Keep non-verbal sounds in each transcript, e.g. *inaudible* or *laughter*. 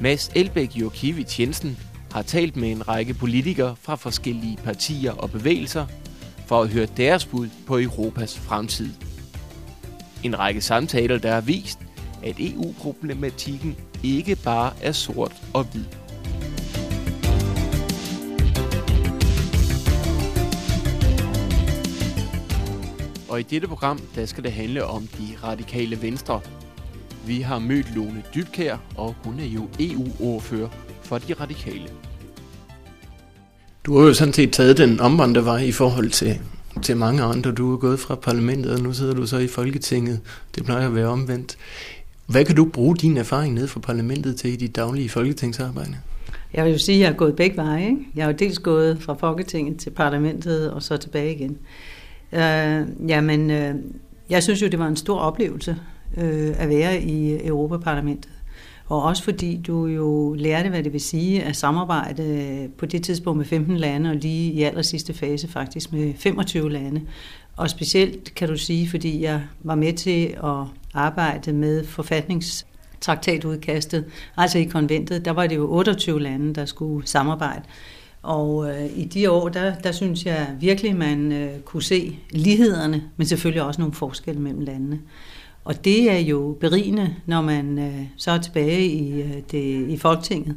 Mads Elbæk Jokiewicz Jensen har talt med en række politikere fra forskellige partier og bevægelser for at høre deres bud på Europas fremtid. En række samtaler, der har vist, at EU-problematikken ikke bare er sort og hvid. Og i dette program, der skal det handle om de radikale venstre. Vi har mødt Lone Dybkær, og hun er jo EU-ordfører for de radikale. Du har jo sådan set taget den omvandrende vej i forhold til, til mange andre. Du er gået fra parlamentet, og nu sidder du så i Folketinget. Det plejer at være omvendt. Hvad kan du bruge din erfaring ned fra parlamentet til i dit daglige folketingsarbejde? Jeg vil jo sige, at jeg har gået begge veje. Ikke? Jeg har jo dels gået fra Folketinget til parlamentet og så tilbage igen. Uh, jamen, uh, jeg synes jo, det var en stor oplevelse øh, at være i Europaparlamentet. Og også fordi du jo lærte, hvad det vil sige at samarbejde på det tidspunkt med 15 lande, og lige i aller sidste fase faktisk med 25 lande. Og specielt kan du sige, fordi jeg var med til at arbejde med forfatningstraktatudkastet, altså i konventet, der var det jo 28 lande, der skulle samarbejde. Og øh, i de år, der, der synes jeg virkelig, man øh, kunne se lighederne, men selvfølgelig også nogle forskelle mellem landene. Og det er jo berigende, når man øh, så er tilbage i, øh, det, i Folketinget.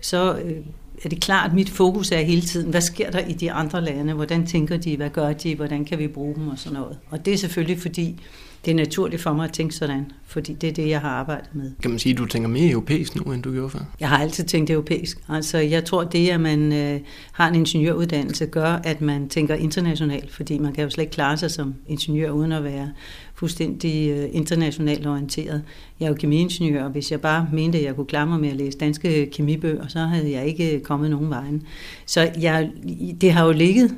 Så øh, er det klart, at mit fokus er hele tiden, hvad sker der i de andre lande? Hvordan tænker de? Hvad gør de? Hvordan kan vi bruge dem? Og sådan noget. Og det er selvfølgelig, fordi det er naturligt for mig at tænke sådan, fordi det er det, jeg har arbejdet med. Kan man sige, at du tænker mere europæisk nu, end du gjorde før? Jeg har altid tænkt europæisk. Altså, jeg tror, det, at man øh, har en ingeniøruddannelse, gør, at man tænker internationalt, fordi man kan jo slet ikke klare sig som ingeniør, uden at være fuldstændig øh, internationalt orienteret. Jeg er jo kemiingeniør, og hvis jeg bare mente, at jeg kunne klare mig med at læse danske kemibøger, så havde jeg ikke øh, kommet nogen vejen. Så jeg, det har jo ligget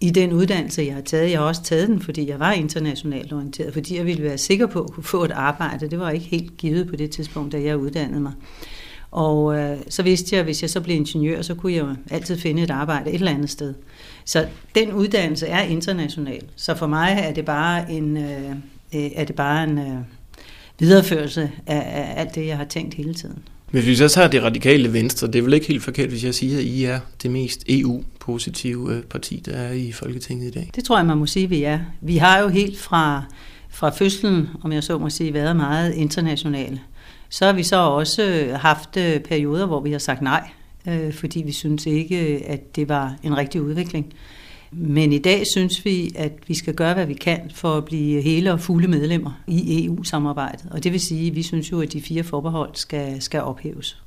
i den uddannelse, jeg har taget. Jeg har også taget den, fordi jeg var internationalt orienteret, fordi jeg ville være sikker på at kunne få et arbejde. Det var ikke helt givet på det tidspunkt, da jeg uddannede mig. Og øh, så vidste jeg, at hvis jeg så blev ingeniør, så kunne jeg jo altid finde et arbejde et eller andet sted. Så den uddannelse er international. Så for mig er det bare en, øh, øh er det bare en øh, videreførelse af, af alt det, jeg har tænkt hele tiden. Hvis vi så tager det radikale venstre, det er vel ikke helt forkert, hvis jeg siger, at I er det mest EU-positive øh, parti, der er i Folketinget i dag? Det tror jeg, man må sige, at vi er. Vi har jo helt fra, fra fødslen, om jeg så må sige, været meget internationale. Så har vi så også haft øh, perioder, hvor vi har sagt nej, øh, fordi vi synes ikke, at det var en rigtig udvikling. Men i dag synes vi, at vi skal gøre, hvad vi kan for at blive hele og fulde medlemmer i EU-samarbejdet. Og det vil sige, at vi synes jo, at de fire forbehold skal, skal ophæves.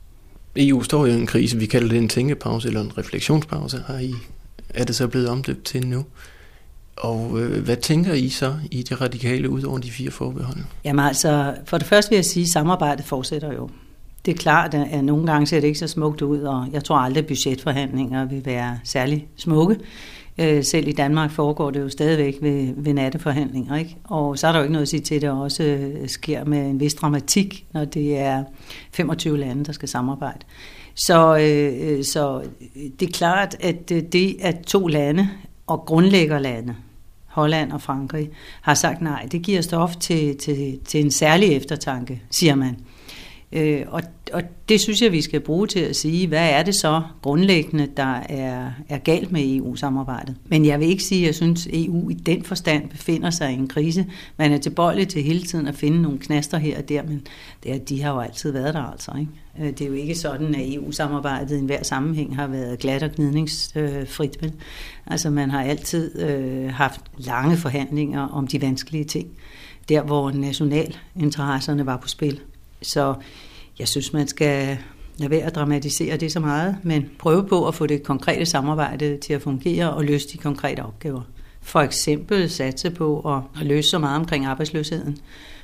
EU står jo i en krise, vi kalder det en tænkepause eller en refleksionspause. Har I, er det så blevet omdøbt til nu? Og øh, hvad tænker I så i det radikale ud over de fire forbehold? Jamen altså, for det første vil jeg sige, at samarbejdet fortsætter jo. Det er klart, at nogle gange ser det ikke så smukt ud, og jeg tror aldrig, at budgetforhandlinger vil være særlig smukke. Øh, selv i Danmark foregår det jo stadigvæk ved, ved natteforhandlinger, ikke? Og så er der jo ikke noget at sige til, at det også øh, sker med en vis dramatik, når det er 25 lande, der skal samarbejde. Så, øh, øh så det er klart, at øh, det, at to lande og grundlæggerlande, Holland og Frankrig, har sagt nej, det giver stof til, til, til en særlig eftertanke, siger man. Øh, og, og det synes jeg, vi skal bruge til at sige, hvad er det så grundlæggende, der er, er galt med EU-samarbejdet. Men jeg vil ikke sige, at jeg synes, at EU i den forstand befinder sig i en krise. Man er tilbøjelig til hele tiden at finde nogle knaster her og der, men det er, de har jo altid været der altså. Ikke? Øh, det er jo ikke sådan, at EU-samarbejdet i enhver sammenhæng har været glat og gnidningsfrit. Vel? altså, man har altid øh, haft lange forhandlinger om de vanskelige ting, der hvor nationalinteresserne var på spil. Så jeg synes, man skal lade være at dramatisere det så meget, men prøve på at få det konkrete samarbejde til at fungere og løse de konkrete opgaver. For eksempel satse på at løse så meget omkring arbejdsløsheden.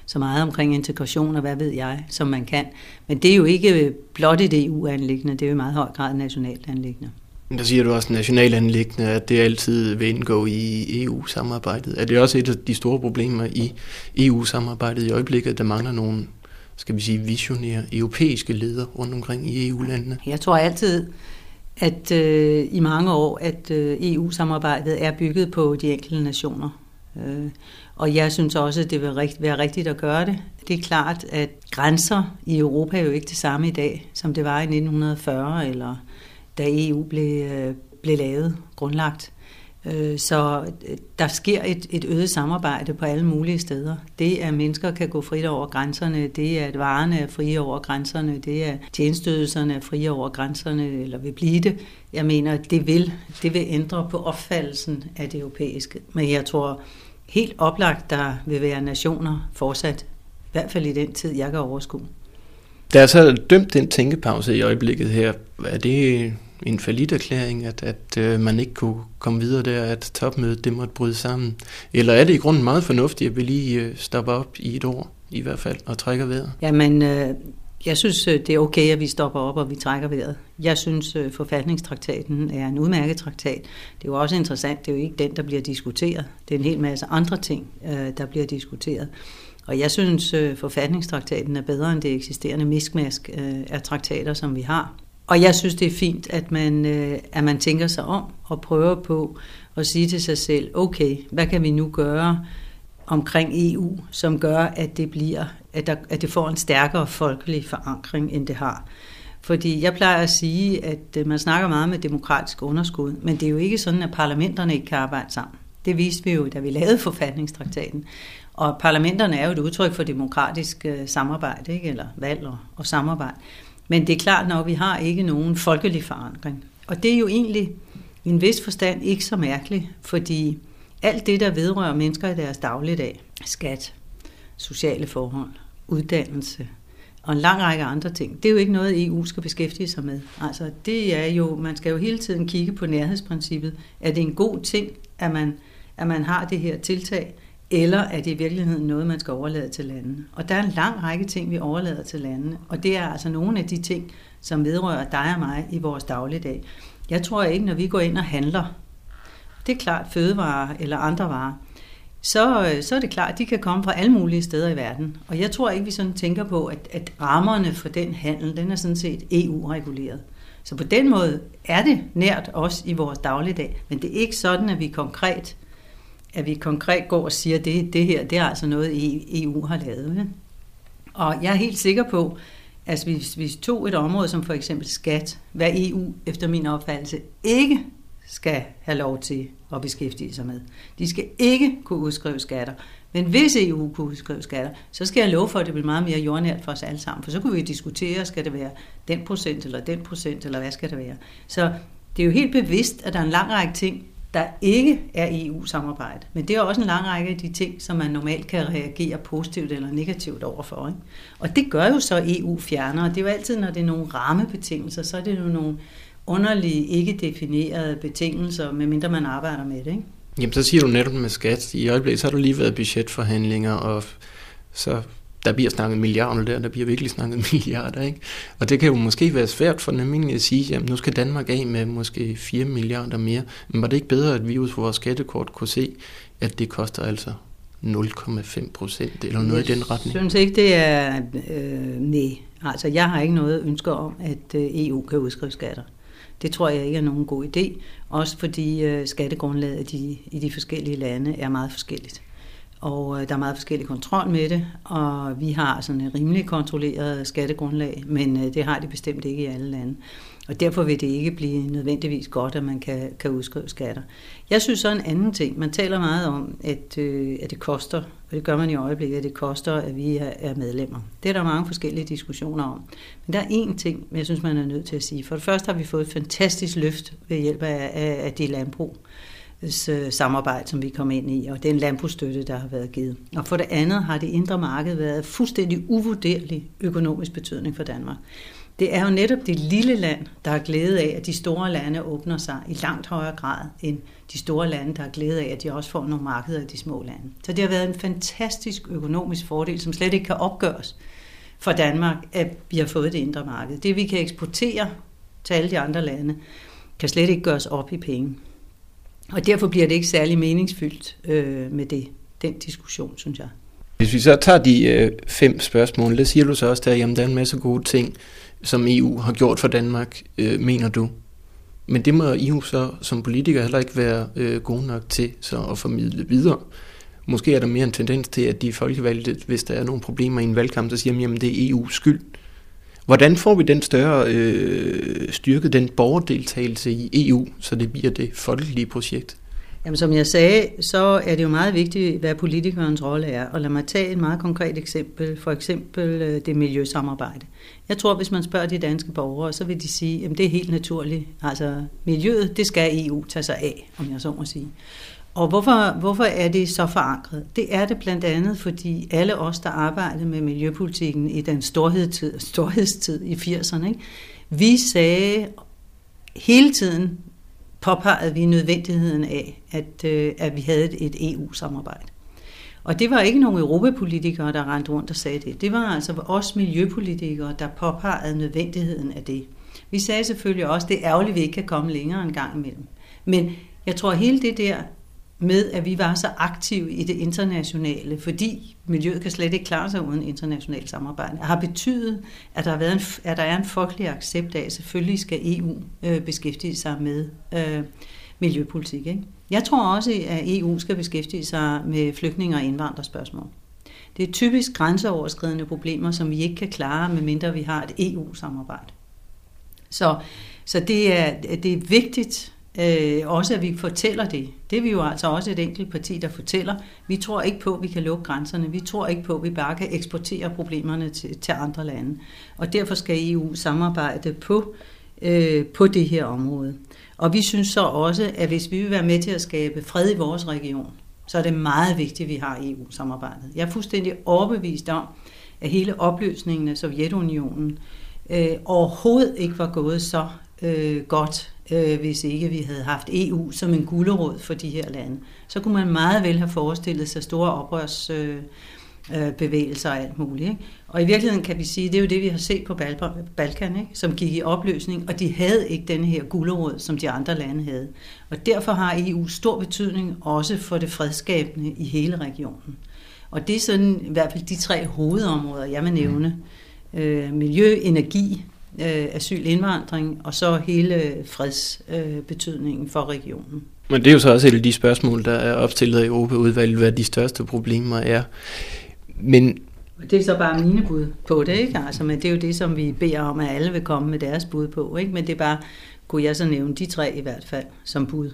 så meget omkring integration og hvad ved jeg, som man kan. Men det er jo ikke blot et EU-anlæggende, det er jo i meget høj grad nationalt anlæggende. Der siger du også nationalt anlæggende, at det altid vil indgå i EU-samarbejdet. Er det også et af de store problemer i EU-samarbejdet i øjeblikket, der mangler nogle skal vi sige, visionære europæiske ledere rundt omkring i EU-landene? Jeg tror altid, at øh, i mange år, at øh, EU-samarbejdet er bygget på de enkelte nationer. Øh, og jeg synes også, at det vil rigt, være rigtigt at gøre det. Det er klart, at grænser i Europa er jo ikke det samme i dag, som det var i 1940, eller da EU blev, øh, blev lavet, grundlagt. Øh, så øh, der sker et, et øget samarbejde på alle mulige steder. Det, at mennesker kan gå frit over grænserne, det er, at varerne er frie over grænserne, det er, at tjenestydelserne er frie over grænserne, eller vil blive det. Jeg mener, det vil, det vil ændre på opfattelsen af det europæiske. Men jeg tror helt oplagt, der vil være nationer fortsat, i hvert fald i den tid, jeg kan overskue. Der er så dømt den tænkepause i øjeblikket her. Er det en falit erklæring, at, at øh, man ikke kunne komme videre der, at topmødet det måtte bryde sammen? Eller er det i grunden meget fornuftigt, at vi lige øh, stopper op i et år, i hvert fald, og trækker vejret? Jamen, øh, jeg synes, øh, det er okay, at vi stopper op, og vi trækker vejret. Jeg synes, øh, forfatningstraktaten er en udmærket traktat. Det er jo også interessant, det er jo ikke den, der bliver diskuteret. Det er en hel masse andre ting, øh, der bliver diskuteret. Og jeg synes, øh, forfatningstraktaten er bedre end det eksisterende miskmask øh, af traktater, som vi har. Og jeg synes, det er fint, at man, øh, at man tænker sig om og prøver på at sige til sig selv, okay, hvad kan vi nu gøre omkring EU, som gør, at det, bliver, at, der, at det får en stærkere folkelig forankring, end det har. Fordi jeg plejer at sige, at øh, man snakker meget med demokratisk underskud, men det er jo ikke sådan, at parlamenterne ikke kan arbejde sammen. Det viste vi jo, da vi lavede forfatningstraktaten. Og parlamenterne er jo et udtryk for demokratisk øh, samarbejde, ikke? eller valg og, og samarbejde. Men det er klart, når vi har ikke nogen folkelig forankring. Og det er jo egentlig i en vis forstand ikke så mærkeligt, fordi alt det, der vedrører mennesker i deres dagligdag, skat, sociale forhold, uddannelse og en lang række andre ting, det er jo ikke noget, EU skal beskæftige sig med. Altså, det er jo, man skal jo hele tiden kigge på nærhedsprincippet. Er det en god ting, at man, at man har det her tiltag, eller er det i virkeligheden noget, man skal overlade til landene? Og der er en lang række ting, vi overlader til landene, og det er altså nogle af de ting, som vedrører dig og mig i vores dagligdag. Jeg tror ikke, når vi går ind og handler, det er klart fødevarer eller andre varer, så, øh, så er det klart, at de kan komme fra alle mulige steder i verden. Og jeg tror ikke, vi sådan tænker på, at, at rammerne for den handel, den er sådan set EU-reguleret. Så på den måde er det nært os i vores dagligdag, men det er ikke sådan, at vi konkret at vi konkret går og siger, at det, det her det er altså noget, EU har lavet. Og jeg er helt sikker på, at hvis vi tog et område som for eksempel skat, hvad EU efter min opfattelse ikke skal have lov til at beskæftige sig med. De skal ikke kunne udskrive skatter. Men hvis EU kunne udskrive skatter, så skal jeg love for, at det bliver meget mere jordnært for os alle sammen. For så kunne vi diskutere, skal det være den procent eller den procent, eller hvad skal det være. Så det er jo helt bevidst, at der er en lang række ting, der ikke er EU-samarbejde. Men det er også en lang række af de ting, som man normalt kan reagere positivt eller negativt overfor. Ikke? Og det gør jo så EU fjerner. og Det er jo altid, når det er nogle rammebetingelser, så er det jo nogle underlige, ikke definerede betingelser, medmindre man arbejder med det. Ikke? Jamen, så siger du netop med skat. I øjeblikket så har du lige været budgetforhandlinger, og så der bliver snakket milliarder der, der bliver virkelig snakket *laughs* milliarder, ikke? Og det kan jo måske være svært for den almindelige at sige, at nu skal Danmark af med måske 4 milliarder mere. Men var det ikke bedre, at vi ud fra vores skattekort kunne se, at det koster altså 0,5 procent eller noget jeg i den retning? Jeg synes ikke, det er øh, nej. Altså, jeg har ikke noget ønske om, at øh, EU kan udskrive skatter. Det tror jeg ikke er nogen god idé, også fordi øh, skattegrundlaget i de, i de forskellige lande er meget forskelligt og øh, der er meget forskellig kontrol med det, og vi har sådan et rimelig kontrolleret skattegrundlag, men øh, det har de bestemt ikke i alle lande. Og derfor vil det ikke blive nødvendigvis godt, at man kan, kan udskrive skatter. Jeg synes så en anden ting. Man taler meget om, at, øh, at det koster, og det gør man i øjeblikket, at det koster, at vi er, er medlemmer. Det er der mange forskellige diskussioner om. Men der er én ting, jeg synes, man er nødt til at sige. For det første har vi fået et fantastisk løft ved hjælp af, af, af de landbrug Øh, samarbejde, som vi kom ind i, og den landbrugsstøtte, der har været givet. Og for det andet har det indre marked været fuldstændig uvurderlig økonomisk betydning for Danmark. Det er jo netop det lille land, der har glæde af, at de store lande åbner sig i langt højere grad end de store lande, der har glæde af, at de også får nogle markeder i de små lande. Så det har været en fantastisk økonomisk fordel, som slet ikke kan opgøres for Danmark, at vi har fået det indre marked. Det vi kan eksportere til alle de andre lande, kan slet ikke gøres op i penge. Og derfor bliver det ikke særlig meningsfyldt øh, med det, den diskussion, synes jeg. Hvis vi så tager de øh, fem spørgsmål, det siger du så også der, jamen der er en masse gode ting, som EU har gjort for Danmark, øh, mener du. Men det må EU så som politiker heller ikke være øh, gode nok til så at formidle videre. Måske er der mere en tendens til, at de folkevalgte, hvis der er nogle problemer i en valgkamp, så siger de, jamen det er EU's skyld. Hvordan får vi den større øh, styrke, den borgerdeltagelse i EU, så det bliver det folkelige projekt? Jamen, som jeg sagde, så er det jo meget vigtigt, hvad politikernes rolle er. Og lad mig tage et meget konkret eksempel. For eksempel øh, det miljøsamarbejde. Jeg tror, hvis man spørger de danske borgere, så vil de sige, at det er helt naturligt. Altså, miljøet, det skal EU tage sig af, om jeg så må sige. Og hvorfor, hvorfor er det så forankret? Det er det blandt andet, fordi alle os, der arbejdede med miljøpolitikken i den storhedstid, storhedstid i 80'erne, ikke? vi sagde hele tiden, påpegede vi nødvendigheden af, at, øh, at vi havde et EU-samarbejde. E og det var ikke nogen europapolitikere, der rendte rundt og sagde det. Det var altså os miljøpolitikere, der påpegede nødvendigheden af det. Vi sagde selvfølgelig også, at det er ærgerligt, at vi ikke kan komme længere en gang imellem. Men jeg tror, at hele det der med, at vi var så aktive i det internationale, fordi miljøet kan slet ikke klare sig uden internationalt samarbejde, har betydet, at der, har været en, at der er en folkelig accept af, at selvfølgelig skal EU øh, beskæftige sig med øh, miljøpolitik. Ikke? Jeg tror også, at EU skal beskæftige sig med flygtninge- og indvandrerspørgsmål. Det er typisk grænseoverskridende problemer, som vi ikke kan klare, medmindre vi har et EU-samarbejde. Så, så det, er, det er vigtigt, Øh, også at vi fortæller det. Det er vi jo altså også et enkelt parti, der fortæller. Vi tror ikke på, at vi kan lukke grænserne. Vi tror ikke på, at vi bare kan eksportere problemerne til, til andre lande. Og derfor skal EU samarbejde på, øh, på det her område. Og vi synes så også, at hvis vi vil være med til at skabe fred i vores region, så er det meget vigtigt, at vi har EU-samarbejdet. Jeg er fuldstændig overbevist om, at hele opløsningen af Sovjetunionen øh, overhovedet ikke var gået så øh, godt øh, hvis ikke vi havde haft EU som en gulderåd for de her lande. Så kunne man meget vel have forestillet sig store oprørsbevægelser øh, og alt muligt. Ikke? Og i virkeligheden kan vi sige, det er jo det, vi har set på Balkan, ikke? som gik i opløsning, og de havde ikke den her gulderåd, som de andre lande havde. Og derfor har EU stor betydning også for det fredskabende i hele regionen. Og det er sådan i hvert fald de tre hovedområder, jeg vil nævne. Øh, miljø, energi øh, asyl-indvandring, og så hele fredsbetydningen øh, for regionen. Men det er jo så også et af de spørgsmål, der er opstillet i Europaudvalget, hvad de største problemer er. Men det er så bare mine bud på det, ikke? Altså, men det er jo det, som vi beder om, at alle vil komme med deres bud på, ikke? Men det er bare, kunne jeg så nævne de tre i hvert fald som bud.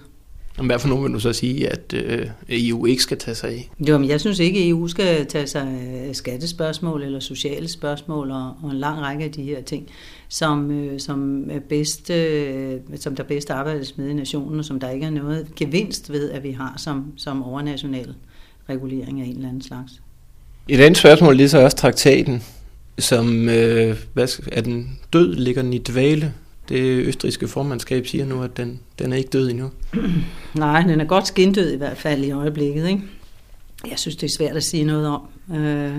Hvad for nogen vil du så sige, at øh, EU ikke skal tage sig af? Jo, men jeg synes ikke, at EU skal tage sig af skattespørgsmål eller sociale spørgsmål og, og en lang række af de her ting, som, øh, som, er bedst, øh, som der bedst arbejdes med i nationen, og som der ikke er noget gevinst ved, at vi har som, som overnational regulering af en eller anden slags. Et andet spørgsmål er så også traktaten, som øh, hvad, er den død, ligger den i dvale? Det østriske formandskab siger nu, at den, den er ikke død endnu. *clears throat* Nej, den er godt skindød i hvert fald i øjeblikket. Ikke? Jeg synes, det er svært at sige noget om. Øh,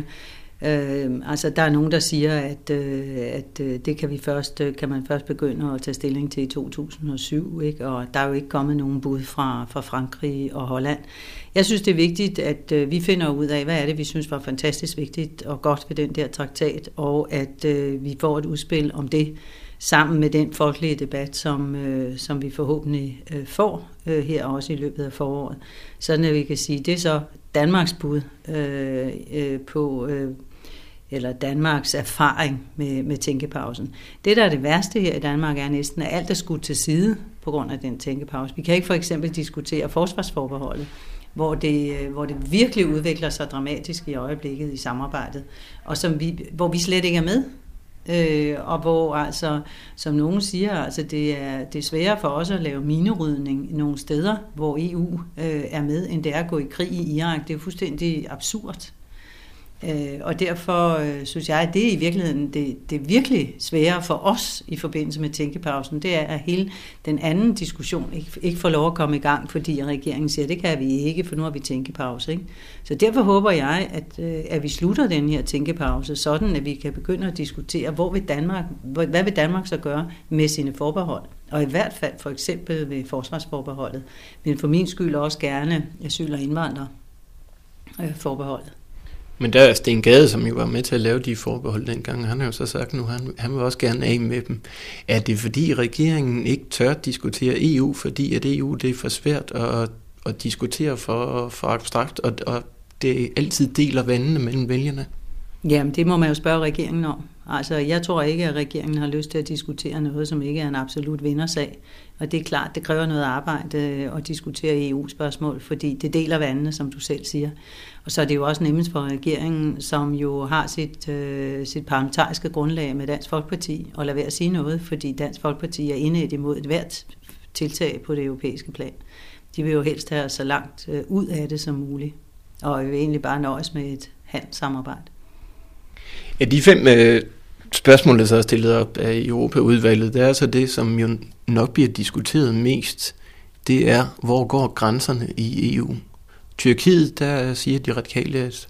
øh, altså, der er nogen, der siger, at, øh, at øh, det kan, vi først, øh, kan man først begynde at tage stilling til i 2007, ikke? og der er jo ikke kommet nogen bud fra, fra Frankrig og Holland. Jeg synes, det er vigtigt, at øh, vi finder ud af, hvad er det, vi synes var fantastisk vigtigt og godt ved den der traktat, og at øh, vi får et udspil om det, sammen med den folkelige debat, som, øh, som vi forhåbentlig øh, får øh, her også i løbet af foråret. Sådan at vi kan sige, det er så Danmarks bud øh, øh, på, øh, eller Danmarks erfaring med, med tænkepausen. Det, der er det værste her i Danmark, er næsten, at alt er skudt til side på grund af den tænkepause. Vi kan ikke for eksempel diskutere forsvarsforbeholdet, hvor det, øh, hvor det virkelig udvikler sig dramatisk i øjeblikket i samarbejdet, og som vi, hvor vi slet ikke er med. Øh, og hvor altså, som nogen siger, altså det er, det er sværere for os at lave minerydning nogle steder, hvor EU øh, er med, end det er at gå i krig i Irak. Det er fuldstændig absurd. Øh, og derfor øh, synes jeg, at det er i virkeligheden det, det virkelig svære for os i forbindelse med tænkepausen, det er, at hele den anden diskussion ikke, ikke får lov at komme i gang, fordi regeringen siger, at det kan vi ikke, for nu har vi tænkepause. Ikke? Så derfor håber jeg, at, øh, at vi slutter den her tænkepause, sådan at vi kan begynde at diskutere, hvor vil Danmark, hvad vil Danmark så gøre med sine forbehold. Og i hvert fald for eksempel ved forsvarsforbeholdet, men for min skyld også gerne asyl- og indvandrerforbeholdet. Men der er Sten Gade, som jo var med til at lave de forbehold dengang, han har jo så sagt nu, han, han vil også gerne af med dem. Er det fordi regeringen ikke tør diskutere EU, fordi at EU det er for svært at, at diskutere for, for abstrakt, og, og det altid deler vandene mellem vælgerne? Jamen, det må man jo spørge regeringen om. Altså, jeg tror ikke, at regeringen har lyst til at diskutere noget, som ikke er en absolut vindersag. Og det er klart, det kræver noget arbejde øh, at diskutere EU-spørgsmål, fordi det deler vandene, som du selv siger. Og så er det jo også nemmest for regeringen, som jo har sit, øh, sit parlamentariske grundlag med Dansk Folkeparti, at lade være at sige noget, fordi Dansk Folkeparti er indet imod et hvert tiltag på det europæiske plan. De vil jo helst have så langt øh, ud af det som muligt, og vil egentlig bare nøjes med et handelssamarbejde. Ja, de fem øh, spørgsmål, der så er stillet op af Europaudvalget, det er altså det, som jo nok bliver diskuteret mest. Det er, hvor går grænserne i EU? Tyrkiet, der siger de radikale, at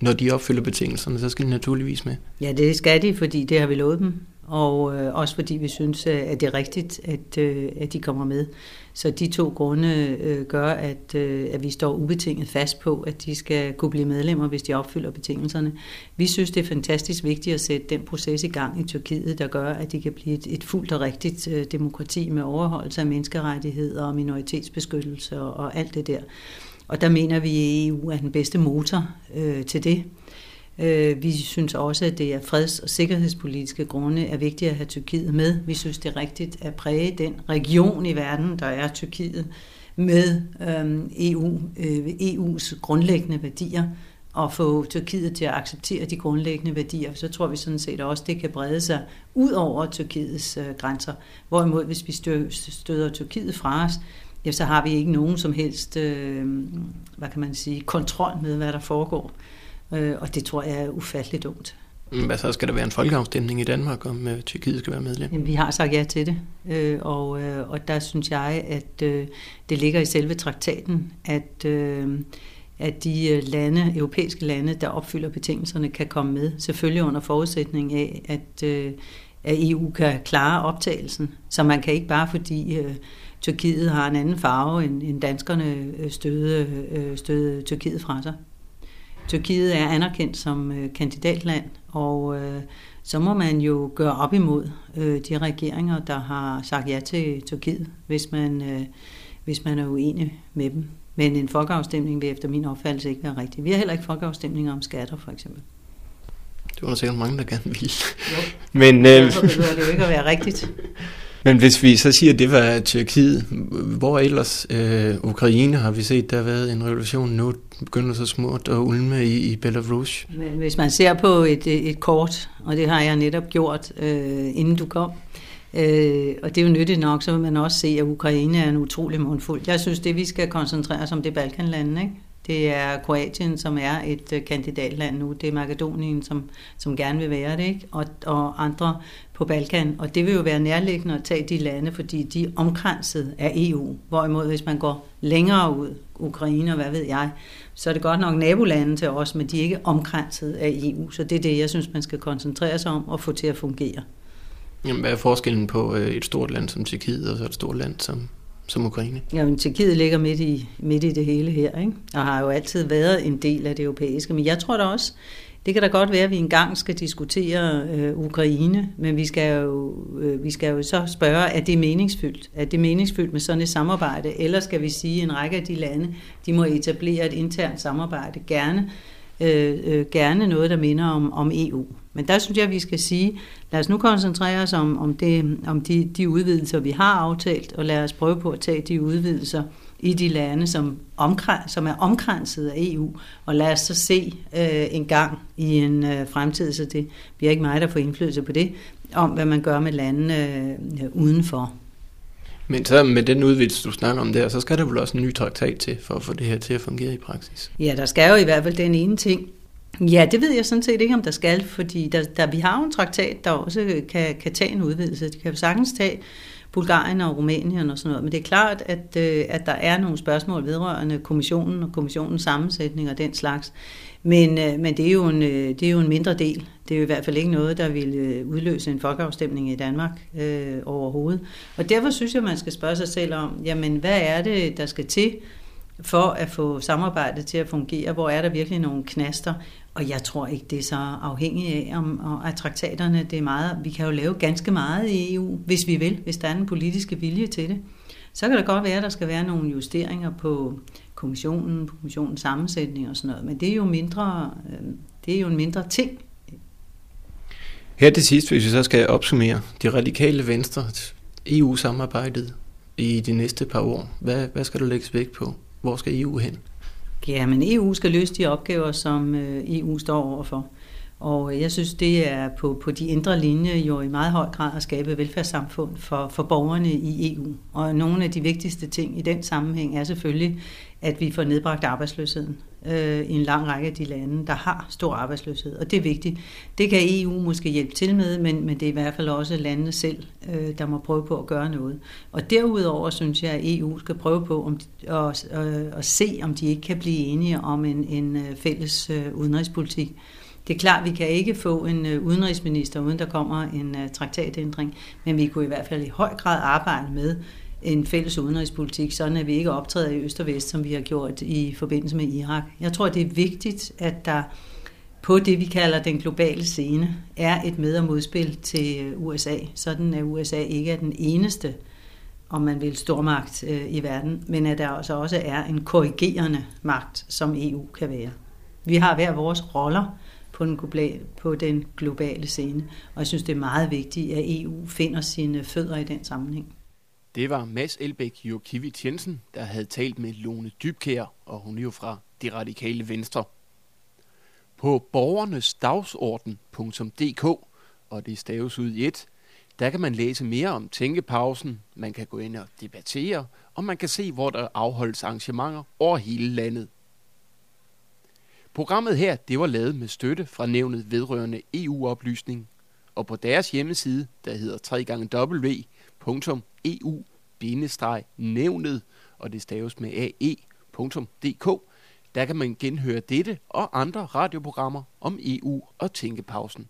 når de opfylder betingelserne, så skal de naturligvis med. Ja, det skal de, fordi det har vi lovet dem. Og øh, også fordi vi synes, øh, at det er rigtigt, at, øh, at de kommer med. Så de to grunde øh, gør, at, øh, at vi står ubetinget fast på, at de skal kunne blive medlemmer, hvis de opfylder betingelserne. Vi synes, det er fantastisk vigtigt at sætte den proces i gang i Tyrkiet, der gør, at de kan blive et, et fuldt og rigtigt øh, demokrati med overholdelse af menneskerettigheder og minoritetsbeskyttelse og, og alt det der. Og der mener vi, at EU er den bedste motor øh, til det. Øh, vi synes også, at det er freds- og sikkerhedspolitiske grunde er vigtigt at have Tyrkiet med. Vi synes, det er rigtigt at præge den region i verden, der er Tyrkiet, med øhm, EU, øh, EU's grundlæggende værdier og få Tyrkiet til at acceptere de grundlæggende værdier, så tror vi sådan set også, det kan brede sig ud over Tyrkiets øh, grænser. Hvorimod, hvis vi støder Tyrkiet fra os, ja, så har vi ikke nogen som helst, øh, hvad kan man sige, kontrol med, hvad der foregår. Øh, og det tror jeg er ufatteligt dumt. Hvad så? Skal der være en folkeafstemning i Danmark, om uh, Tyrkiet skal være medlem? Jamen, vi har sagt ja til det, øh, og, øh, og der synes jeg, at øh, det ligger i selve traktaten, at, øh, at de øh, lande, europæiske lande, der opfylder betingelserne, kan komme med. Selvfølgelig under forudsætning af, at, øh, at EU kan klare optagelsen. Så man kan ikke bare, fordi øh, Tyrkiet har en anden farve end, end danskerne, øh, støde, øh, støde Tyrkiet fra sig. Tyrkiet er anerkendt som øh, kandidatland, og øh, så må man jo gøre op imod øh, de regeringer, der har sagt ja til Tyrkiet, hvis man, øh, hvis man er uenig med dem. Men en folkeafstemning vil efter min opfattelse ikke være rigtig. Vi har heller ikke folkeafstemninger om skatter, for eksempel. Det var der sikkert mange, der gerne ville. Jo. Men, øh, Derfor behøver det jo ikke at være rigtigt. Men hvis vi så siger, at det var Tyrkiet, hvor ellers øh, Ukraine har vi set, der har været en revolution nu, begynder så småt at ulme i, i Belarus. Men hvis man ser på et, et kort, og det har jeg netop gjort, øh, inden du kom, øh, og det er jo nyttigt nok, så vil man også se, at Ukraine er en utrolig mundfuld. Jeg synes, det vi skal koncentrere os om, det er Balkanlandene, ikke? Det er Kroatien, som er et øh, kandidatland nu. Det er Makedonien, som, som gerne vil være det, ikke? Og, og andre på Balkan. Og det vil jo være nærliggende at tage de lande, fordi de er omkranset af EU. Hvorimod hvis man går længere ud, Ukraine og hvad ved jeg, så er det godt nok nabolande til os, men de er ikke omkranset af EU. Så det er det, jeg synes, man skal koncentrere sig om og få til at fungere. Jamen, hvad er forskellen på øh, et stort land som Tjekkiet og så et stort land som som Ukraine? men Tjekkiet ligger midt i, midt i det hele her, ikke? og har jo altid været en del af det europæiske. Men jeg tror da også, det kan da godt være, at vi engang skal diskutere øh, Ukraine, men vi skal, jo, øh, vi skal jo så spørge, er det meningsfyldt? Er det meningsfyldt med sådan et samarbejde? Eller skal vi sige, at en række af de lande, de må etablere et internt samarbejde, gerne, øh, øh, gerne noget, der minder om, om EU. Men der synes jeg, at vi skal sige, lad os nu koncentrere os om, om, det, om de, de udvidelser, vi har aftalt, og lad os prøve på at tage de udvidelser i de lande, som, omkrans, som er omkranset af EU, og lad os så se øh, en gang i en øh, fremtid, så det bliver ikke mig, der får indflydelse på det, om hvad man gør med landene øh, udenfor. Men så med den udvidelse, du snakker om der, så skal der vel også en ny traktat til, for at få det her til at fungere i praksis? Ja, der skal jo i hvert fald den ene ting, Ja, det ved jeg sådan set ikke, om der skal, fordi der, der, vi har jo en traktat, der også kan, kan tage en udvidelse. De kan sagtens tage Bulgarien og Rumænien og sådan noget, men det er klart, at, øh, at der er nogle spørgsmål vedrørende kommissionen og kommissionens sammensætning og den slags. Men, øh, men det, er jo en, øh, det er jo en mindre del. Det er jo i hvert fald ikke noget, der ville øh, udløse en folkeafstemning i Danmark øh, overhovedet. Og derfor synes jeg, man skal spørge sig selv om, jamen hvad er det, der skal til for at få samarbejdet til at fungere? Hvor er der virkelig nogle knaster? Og jeg tror ikke, det er så afhængigt af, om, at traktaterne, det er meget, vi kan jo lave ganske meget i EU, hvis vi vil, hvis der er en politiske vilje til det. Så kan det godt være, at der skal være nogle justeringer på kommissionen, kommissionens sammensætning og sådan noget, men det er jo mindre, øh, det er jo en mindre ting. Her til sidst, hvis vi så skal opsummere, de radikale venstre, EU-samarbejdet i de næste par år, hvad, hvad skal du lægge vægt på? Hvor skal EU hen? Ja, men EU skal løse de opgaver, som øh, EU står overfor. Og jeg synes, det er på, på de indre linje jo i meget høj grad at skabe velfærdssamfund for, for borgerne i EU. Og nogle af de vigtigste ting i den sammenhæng er selvfølgelig, at vi får nedbragt arbejdsløsheden øh, i en lang række af de lande, der har stor arbejdsløshed. Og det er vigtigt. Det kan EU måske hjælpe til med, men, men det er i hvert fald også landene selv, øh, der må prøve på at gøre noget. Og derudover synes jeg, at EU skal prøve på om at, at, at se, om de ikke kan blive enige om en, en øh, fælles øh, udenrigspolitik. Det er klart, at vi kan ikke få en øh, udenrigsminister, uden der kommer en øh, traktatændring, men vi kunne i hvert fald i høj grad arbejde med en fælles udenrigspolitik, sådan at vi ikke optræder i øst og vest, som vi har gjort i forbindelse med Irak. Jeg tror, det er vigtigt, at der på det, vi kalder den globale scene, er et med- og modspil til øh, USA, sådan at USA ikke er den eneste, om man vil, stormagt øh, i verden, men at der også, også er en korrigerende magt, som EU kan være. Vi har hver vores roller, på den, globale, på den globale scene. Og jeg synes, det er meget vigtigt, at EU finder sine fødder i den sammenhæng. Det var Mads Elbæk Jokiewicz Jensen, der havde talt med Lone Dybkær, og hun er jo fra De Radikale Venstre. På borgernes dagsorden.dk, og det staves ud i et, der kan man læse mere om tænkepausen, man kan gå ind og debattere, og man kan se, hvor der afholdes arrangementer over hele landet. Programmet her, det var lavet med støtte fra nævnet vedrørende EU-oplysning, og på deres hjemmeside, der hedder www.eu-nævnet, og det staves med ae.dk, der kan man genhøre dette og andre radioprogrammer om EU og Tænkepausen.